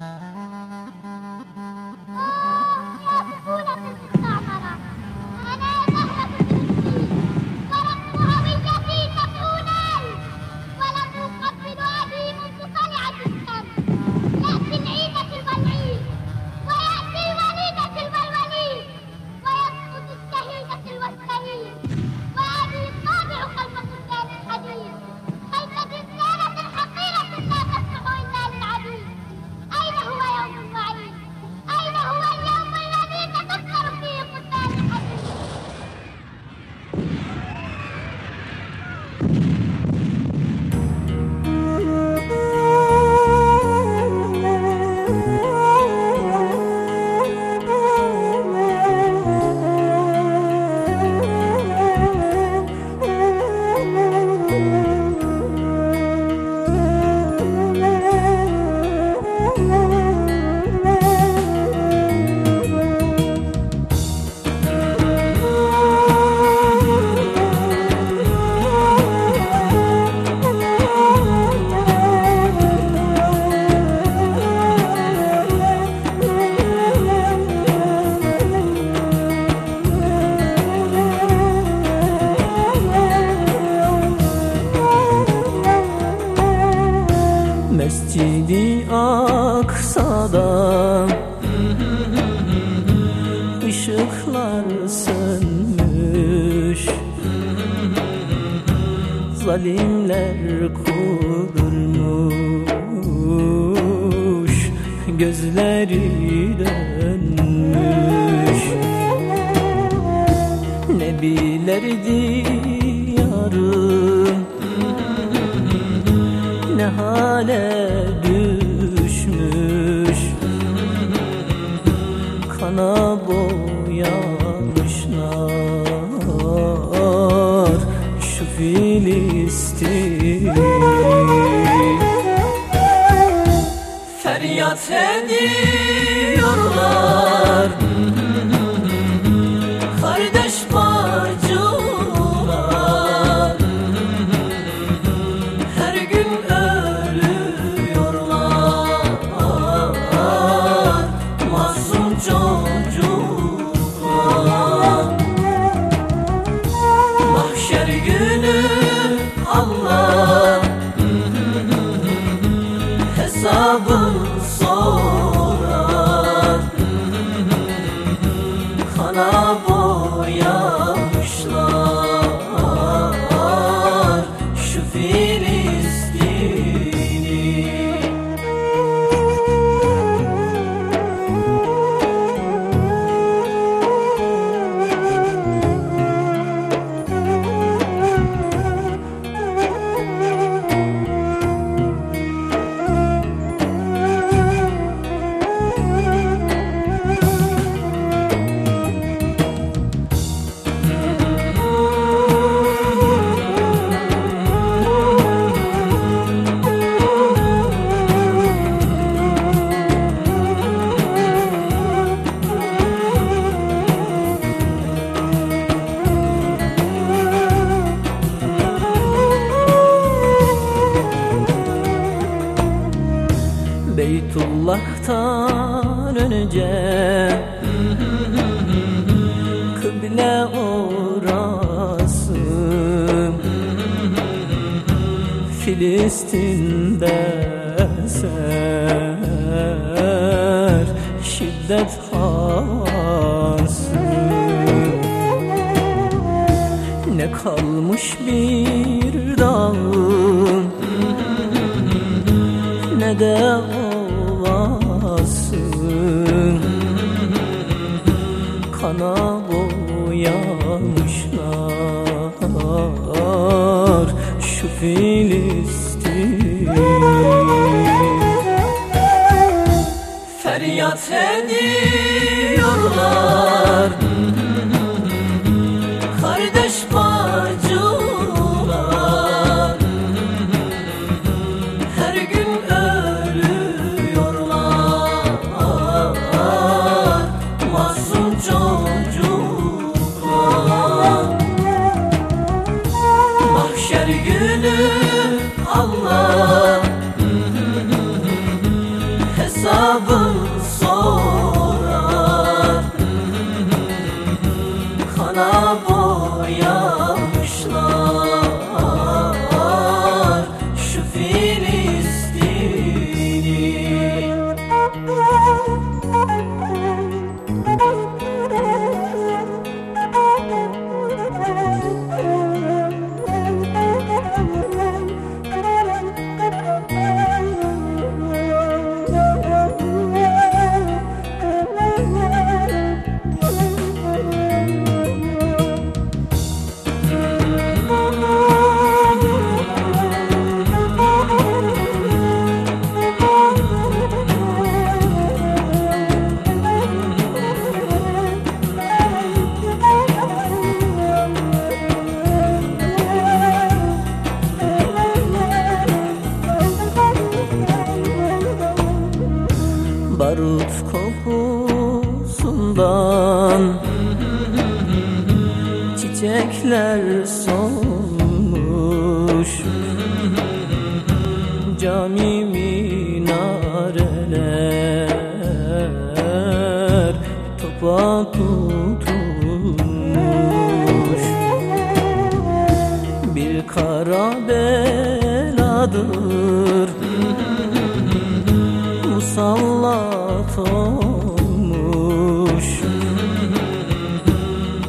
Uh-huh. Mescidi Aksa'da ışıklar sönmüş. Zalimler kudurmuş Gözleri dönmüş. Nebilerdi yarım Filistin Feryat ediyorlar boyamışlar Orası Filistin'de eser Şiddet hası Ne kalmış bir dağın ne de Kana boyamışlar şu Filistin. Feryat ediyorlar barut kokusundan Çiçekler solmuş Cami minareler Topa tutulmuş Bir kara beladır musallat olmuş.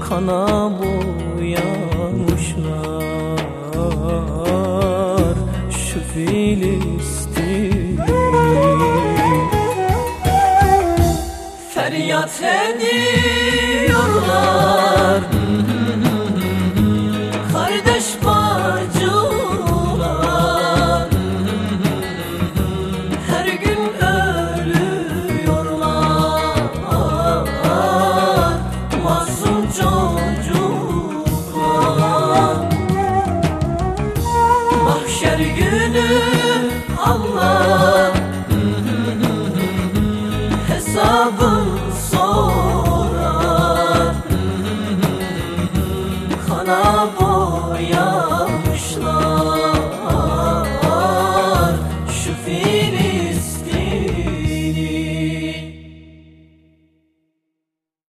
Kana boyamışlar şu Filistin Feryat ediyorlar Love you.